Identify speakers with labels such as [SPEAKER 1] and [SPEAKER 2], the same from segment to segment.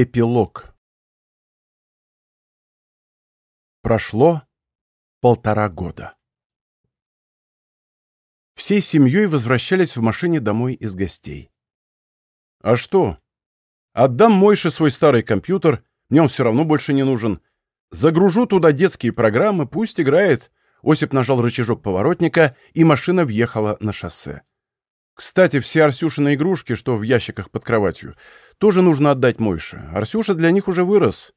[SPEAKER 1] Эпилог Прошло полтора года. Всей семьей возвращались в машине домой из гостей. «А что? Отдам Мойше свой старый компьютер, мне он все равно больше не нужен. Загружу туда детские программы, пусть играет». Осип нажал рычажок поворотника, и машина въехала на шоссе. Кстати, все Арсюшины игрушки, что в ящиках под кроватью, тоже нужно отдать Мойше. Арсюша для них уже вырос.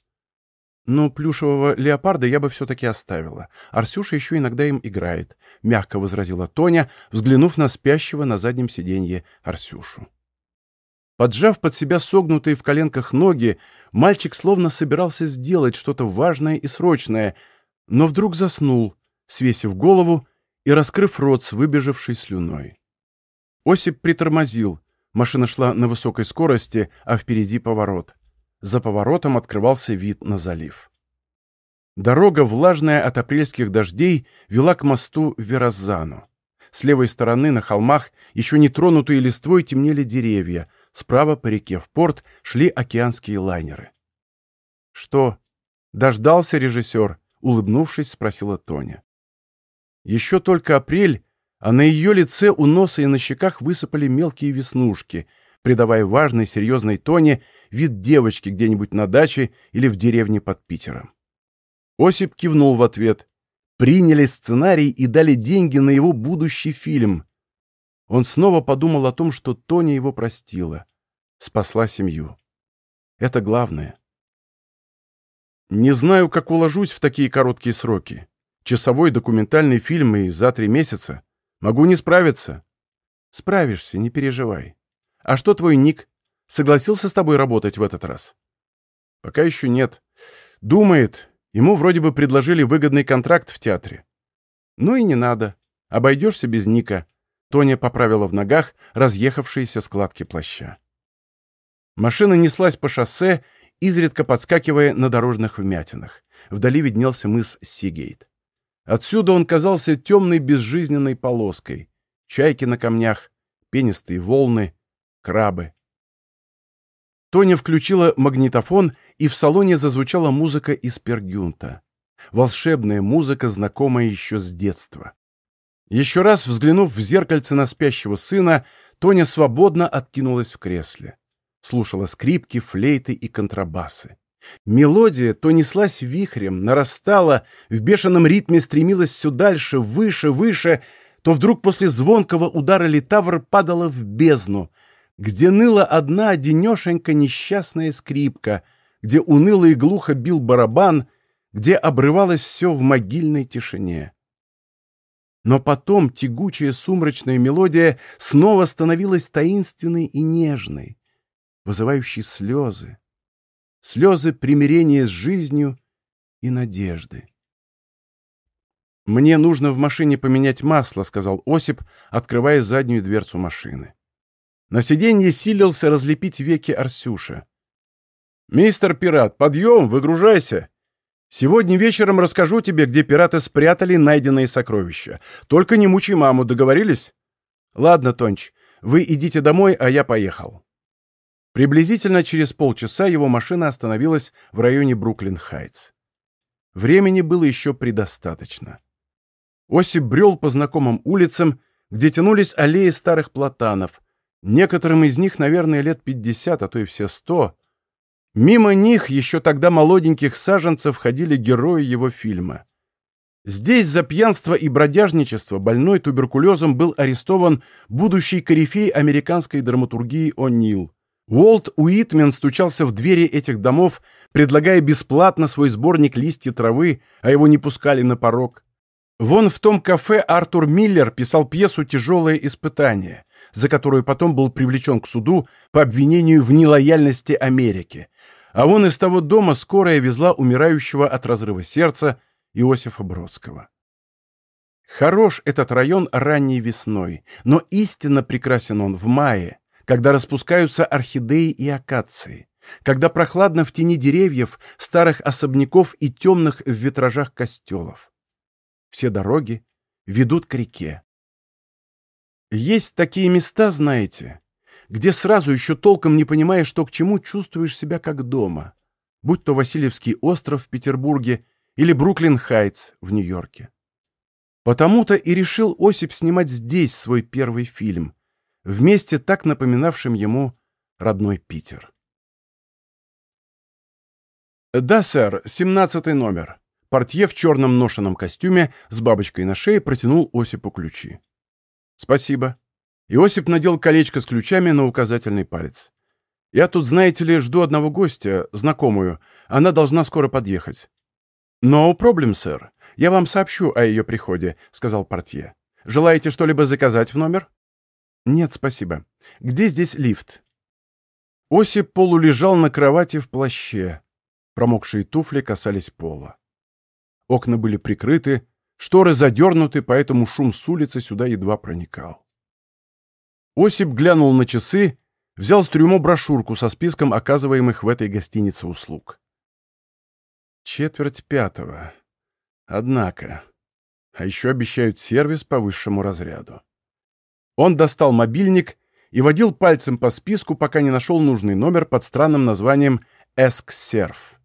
[SPEAKER 1] Но плюшевого леопарда я бы все-таки оставила. Арсюша еще иногда им играет, — мягко возразила Тоня, взглянув на спящего на заднем сиденье Арсюшу. Поджав под себя согнутые в коленках ноги, мальчик словно собирался сделать что-то важное и срочное, но вдруг заснул, свесив голову и раскрыв рот с выбежавшей слюной. Осип притормозил. Машина шла на высокой скорости, а впереди поворот. За поворотом открывался вид на залив. Дорога, влажная от апрельских дождей, вела к мосту Верозану. С левой стороны на холмах, еще не тронутые листвой, темнели деревья. Справа по реке в порт шли океанские лайнеры. «Что, дождался режиссер?» — улыбнувшись, спросила Тоня. Еще только апрель, а на ее лице у носа и на щеках высыпали мелкие веснушки, придавая важной серьезной тоне вид девочки где-нибудь на даче или в деревне под Питером. Осип кивнул в ответ. Приняли сценарий и дали деньги на его будущий фильм. Он снова подумал о том, что Тоня его простила, спасла семью. Это главное. Не знаю, как уложусь в такие короткие сроки. Часовой документальный фильм и за три месяца. Могу не справиться. Справишься, не переживай. А что твой Ник? Согласился с тобой работать в этот раз? Пока еще нет. Думает. Ему вроде бы предложили выгодный контракт в театре. Ну и не надо. Обойдешься без Ника. Тоня поправила в ногах разъехавшиеся складки плаща. Машина неслась по шоссе, изредка подскакивая на дорожных вмятинах. Вдали виднелся мыс Сигейт. Отсюда он казался темной безжизненной полоской. Чайки на камнях, пенистые волны, крабы. Тоня включила магнитофон, и в салоне зазвучала музыка из Пергюнта. Волшебная музыка, знакомая еще с детства. Еще раз взглянув в зеркальце на спящего сына, Тоня свободно откинулась в кресле. Слушала скрипки, флейты и контрабасы. Мелодия то неслась вихрем, нарастала, в бешеном ритме стремилась все дальше, выше, выше, то вдруг после звонкого удара литавр падала в бездну, где ныла одна одинешенька несчастная скрипка, где уныло и глухо бил барабан, где обрывалось все в могильной тишине. Но потом тягучая сумрачная мелодия снова становилась таинственной и нежной, вызывающей слезы, слезы примирения с жизнью и надежды. «Мне нужно в машине поменять масло», — сказал Осип, открывая заднюю дверцу машины. На сиденье силился разлепить веки Арсюша. «Мистер пират, подъем, выгружайся! Сегодня вечером расскажу тебе, где пираты спрятали найденные сокровища. Только не мучай маму, договорились?» «Ладно, Тонч, вы идите домой, а я поехал». Приблизительно через полчаса его машина остановилась в районе Бруклин-Хайтс. Времени было еще предостаточно. Осип брел по знакомым улицам, где тянулись аллеи старых платанов. Некоторым из них, наверное, лет пятьдесят, а то и все сто. Мимо них, еще тогда молоденьких саженцев, ходили герои его фильма. Здесь за пьянство и бродяжничество больной туберкулезом был арестован будущий корифей американской драматургии О'Нил. Уолт Уитмен стучался в двери этих домов, предлагая бесплатно свой сборник «Листья травы», а его не пускали на порог. Вон в том кафе Артур Миллер писал пьесу «Тяжелое испытание», за которую потом был привлечен к суду по обвинению в нелояльности Америки. А вон из того дома скорая везла умирающего от разрыва сердца Иосифа Бродского. Хорош этот район ранней весной, но истинно прекрасен он в мае, когда распускаются орхидеи и акации, когда прохладно в тени деревьев, старых особняков и темных в витражах костелов. Все дороги ведут к реке. Есть такие места, знаете, где сразу еще толком не понимая, что к чему, чувствуешь себя как дома, будь то Васильевский остров в Петербурге или Бруклин-Хайтс в Нью-Йорке. Потому-то и решил Осип снимать здесь свой первый фильм, вместе так напоминавшим ему родной Питер. «Да, сэр, семнадцатый номер». Портье в черном ношеном костюме с бабочкой на шее протянул Осипу ключи. «Спасибо». Иосип надел колечко с ключами на указательный палец. «Я тут, знаете ли, жду одного гостя, знакомую. Она должна скоро подъехать». «No problem, сэр. Я вам сообщу о ее приходе», — сказал портье. «Желаете что-либо заказать в номер?» «Нет, спасибо. Где здесь лифт?» Осип полулежал на кровати в плаще. Промокшие туфли касались пола. Окна были прикрыты, шторы задернуты, поэтому шум с улицы сюда едва проникал. Осип глянул на часы, взял с трюмо брошюрку со списком оказываемых в этой гостинице услуг. Четверть пятого. Однако. А еще обещают сервис по высшему разряду. Он достал мобильник и водил пальцем по списку, пока не нашел нужный номер под странным названием «Эсксерв».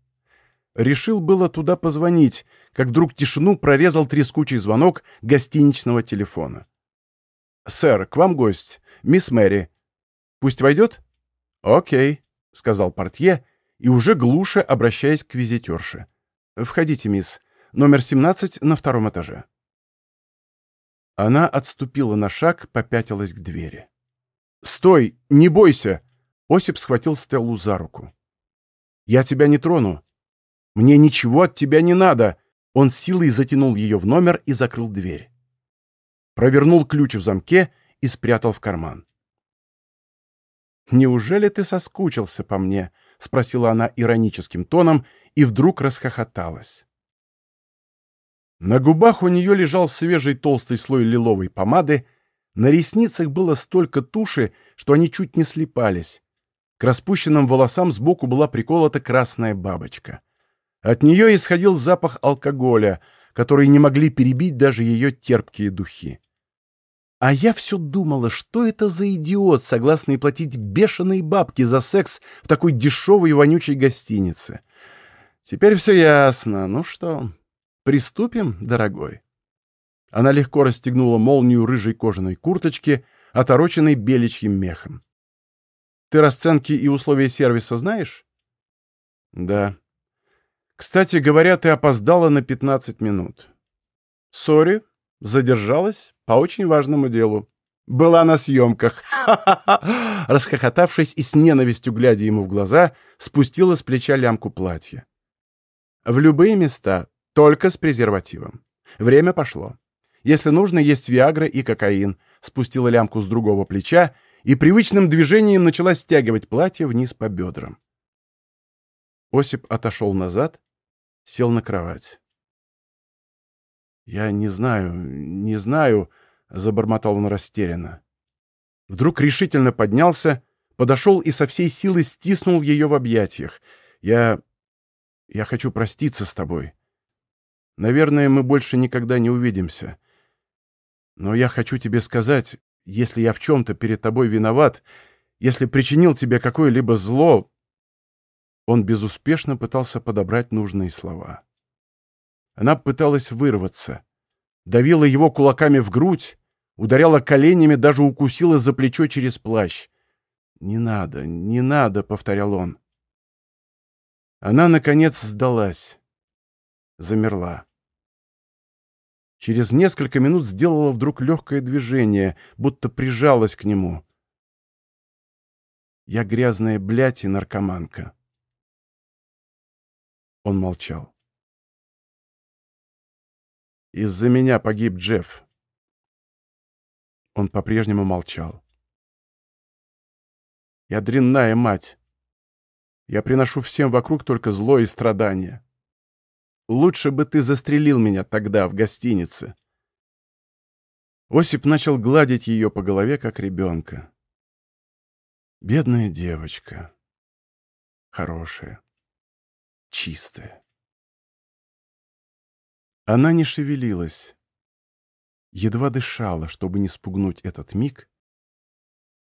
[SPEAKER 1] Решил было туда позвонить, как вдруг тишину прорезал трескучий звонок гостиничного телефона. «Сэр, к вам гость. Мисс Мэри. Пусть войдет?» «Окей», — сказал портье, и уже глуше обращаясь к визитерше. «Входите, мисс. Номер 17 на втором этаже». Она отступила на шаг, попятилась к двери. «Стой! Не бойся!» Осип схватил Стеллу за руку. «Я тебя не трону. Мне ничего от тебя не надо!» Он силой затянул ее в номер и закрыл дверь. Провернул ключ в замке и спрятал в карман. «Неужели ты соскучился по мне?» — спросила она ироническим тоном и вдруг расхохоталась. На губах у нее лежал свежий толстый слой лиловой помады, на ресницах было столько туши, что они чуть не слипались. К распущенным волосам сбоку была приколота красная бабочка. От нее исходил запах алкоголя, который не могли перебить даже ее терпкие духи. А я все думала, что это за идиот, согласный платить бешеные бабки за секс в такой дешевой и вонючей гостинице. Теперь все ясно. Ну что, приступим, дорогой?» Она легко расстегнула молнию рыжей кожаной курточки, отороченной беличьим мехом. «Ты расценки и условия сервиса знаешь?» «Да», кстати говоря, ты опоздала на 15 минут. Сори, задержалась по очень важному делу. Была на съемках. Расхохотавшись и с ненавистью глядя ему в глаза, спустила с плеча лямку платья. В любые места, только с презервативом. Время пошло. Если нужно, есть Виагра и кокаин. Спустила лямку с другого плеча и привычным движением начала стягивать платье вниз по бедрам. Осип отошел назад, сел на кровать. «Я не знаю, не знаю», — забормотал он растерянно. Вдруг решительно поднялся, подошел и со всей силы стиснул ее в объятиях. «Я... я хочу проститься с тобой. Наверное, мы больше никогда не увидимся. Но я хочу тебе сказать, если я в чем-то перед тобой виноват, если причинил тебе какое-либо зло, он безуспешно пытался подобрать нужные слова. Она пыталась вырваться, давила его кулаками в грудь, ударяла коленями, даже укусила за плечо через плащ. «Не надо, не надо», — повторял он. Она, наконец, сдалась. Замерла. Через несколько минут сделала вдруг легкое движение, будто прижалась к нему. «Я грязная блядь и наркоманка», он молчал. «Из-за меня погиб Джефф». Он по-прежнему молчал. «Я дрянная мать. Я приношу всем вокруг только зло и страдания. Лучше бы ты застрелил меня тогда в гостинице». Осип начал гладить ее по голове, как ребенка. Бедная девочка. Хорошая чистая. Она не шевелилась, едва дышала, чтобы не спугнуть этот миг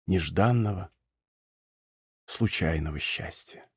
[SPEAKER 1] нежданного, случайного счастья.